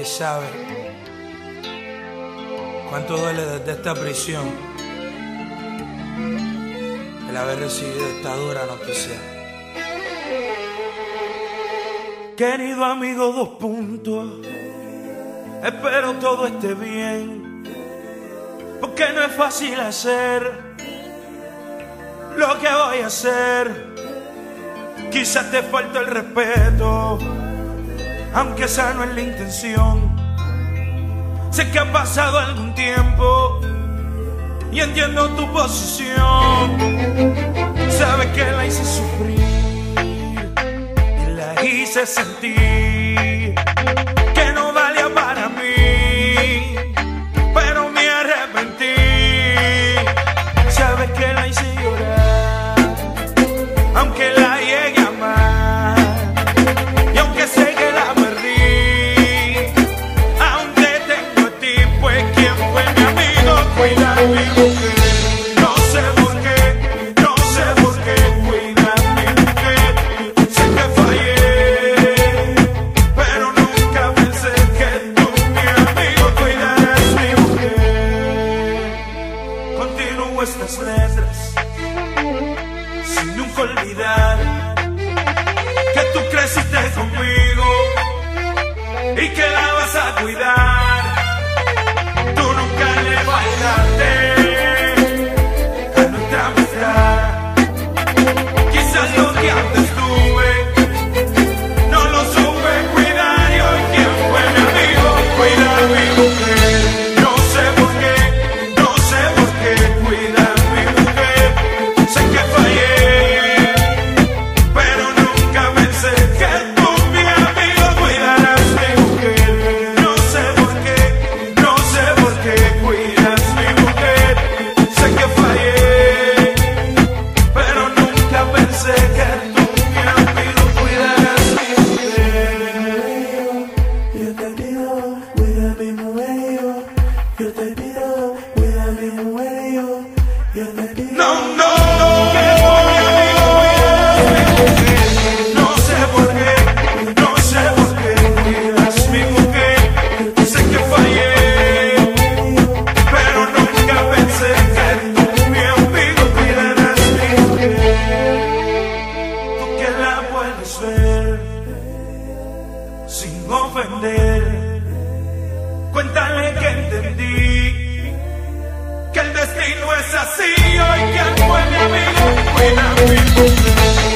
Nadie sabe cuánto duele desde esta prisión el haber recibido esta dura noticia. Querido amigo, dos puntos. Espero todo esté bien, porque no es fácil hacer lo que voy a hacer. Quizás te falta el respeto aunque esa no es la intención. Sé que ha pasado algún tiempo y entiendo tu posición. Sabes que la hice sufrir y la hice sentir y que la vas a cuidar. Yo te pido, cuida mi mujer. Yo te pido. No, no, mujer. No sé por qué, no sé por qué cuidas mi mujer. Sé que fallé. Pero nunca pensé que tú, mi amigo, cuidarás mi mujer. Tú que la puedes ver sin ofender. Cuéntale que que el destino es así. Hoy que fue mi amigo, cuida mujer.